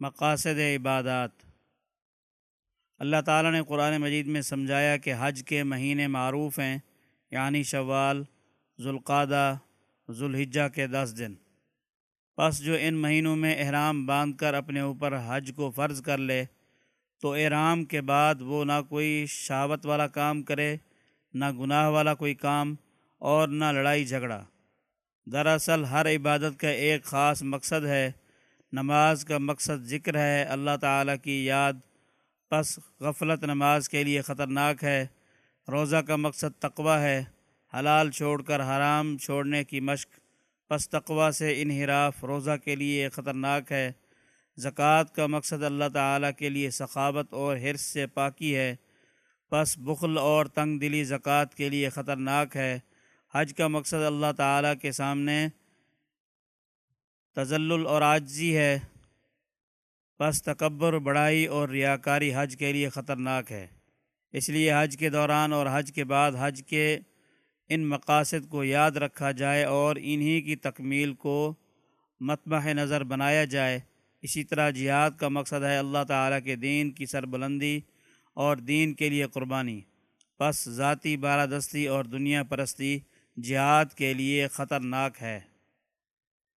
مقاصد عبادات۔ اللہ تعالیٰ نے قرآن مجید میں سمجھایا کہ حج کے مہینے معروف ہیں یعنی شوال ذوالقادہ ذوالحجہ کے دس دن۔ پس جو ان مہینوں میں احرام باندھ کر اپنے اوپر حج کو فرض کر لے، تو احرام کے بعد وہ نہ کوئی شہوت والا کام کرے، نہ گناہ والا کوئی کام اور نہ لڑائی جھگڑا۔ دراصل ہر عبادت کا ایک خاص مقصد ہے۔ نماز کا مقصد ذکر ہے، اللہ تعالیٰ کی یاد پس غفلت نماز کے لیے خطرناک ہے، روزہ کا مقصد تقوی ہے، حلال چھوڑ کر حرام چھوڑنے کی مشق پس تقوی سے انحراف روزہ کے لیے خطرناک ہے۔ زکوٰۃ کا مقصد اللہ تعالیٰ کے لیے ثقافت اور حرص سے پاکی ہے، پس بخل اور تنگ دلی زکوٰۃ کے لیے خطرناک ہے۔ حج کا مقصد اللہ تعالیٰ کے سامنے تزل اور عاجزی ہے۔ پس تکبر، بڑائی اور ریاکاری حج کے لیے خطرناک ہے۔ اس لیے حج کے دوران اور حج کے بعد حج کے ان مقاصد کو یاد رکھا جائے اور انہی کی تکمیل کو متبہ نظر بنایا جائے۔ اسی طرح جہاد کا مقصد ہے اللہ تعالیٰ کے دین کی سربلندی اور دین کے لیے قربانی۔ پس ذاتی بارہ دستی اور دنیا پرستی جہاد کے لیے خطرناک ہے۔